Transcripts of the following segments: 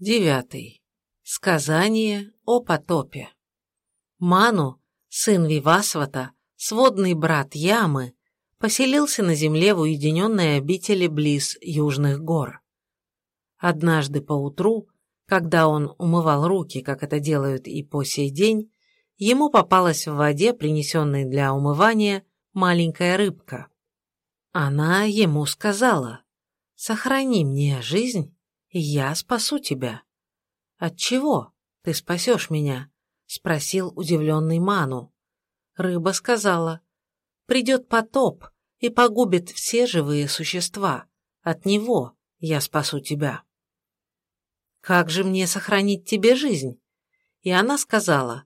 Девятый. Сказание о потопе. Ману, сын Вивасвата, сводный брат Ямы, поселился на земле в уединенной обители близ Южных гор. Однажды поутру, когда он умывал руки, как это делают и по сей день, ему попалась в воде, принесенной для умывания, маленькая рыбка. Она ему сказала, «Сохрани мне жизнь, я спасу тебя. От чего ты спасешь меня? Спросил удивленный Ману. Рыба сказала, придет потоп и погубит все живые существа. От него я спасу тебя. Как же мне сохранить тебе жизнь? И она сказала,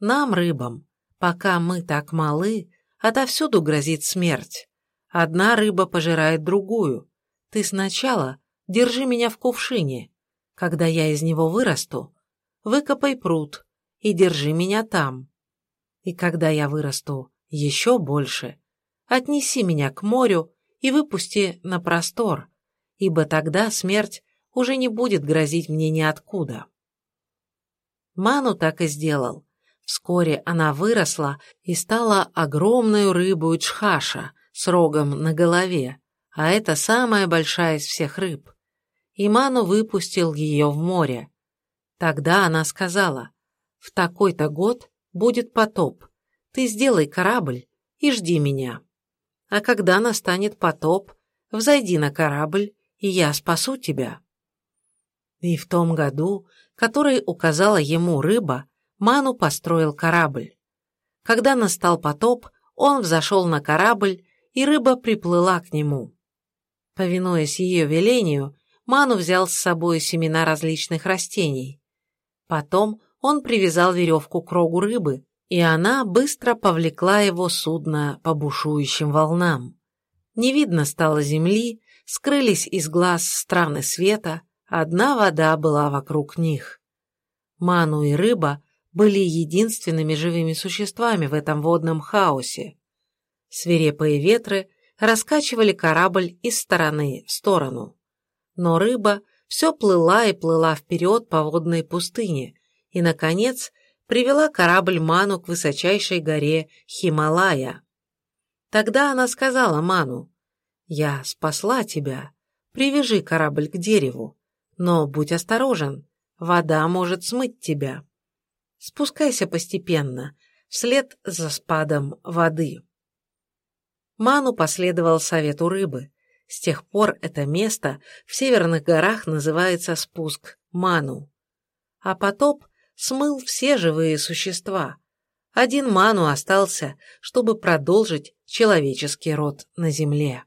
нам, рыбам, пока мы так малы, отовсюду грозит смерть. Одна рыба пожирает другую. Ты сначала держи меня в кувшине. Когда я из него вырасту, выкопай пруд и держи меня там. И когда я вырасту еще больше, отнеси меня к морю и выпусти на простор, ибо тогда смерть уже не будет грозить мне ниоткуда. Ману так и сделал. Вскоре она выросла и стала огромной рыбой чхаша с рогом на голове, а это самая большая из всех рыб и Ману выпустил ее в море. Тогда она сказала, «В такой-то год будет потоп, ты сделай корабль и жди меня. А когда настанет потоп, взойди на корабль, и я спасу тебя». И в том году, который указала ему рыба, Ману построил корабль. Когда настал потоп, он взошел на корабль, и рыба приплыла к нему. Повинуясь ее велению, Ману взял с собой семена различных растений. Потом он привязал веревку к рогу рыбы, и она быстро повлекла его судно по бушующим волнам. Не видно стало земли, скрылись из глаз страны света, одна вода была вокруг них. Ману и рыба были единственными живыми существами в этом водном хаосе. Свирепые ветры раскачивали корабль из стороны в сторону но рыба все плыла и плыла вперед по водной пустыне и, наконец, привела корабль Ману к высочайшей горе Хималая. Тогда она сказала Ману, «Я спасла тебя, привяжи корабль к дереву, но будь осторожен, вода может смыть тебя. Спускайся постепенно, вслед за спадом воды». Ману последовал совету рыбы, с тех пор это место в северных горах называется спуск Ману. А потоп смыл все живые существа. Один Ману остался, чтобы продолжить человеческий род на земле.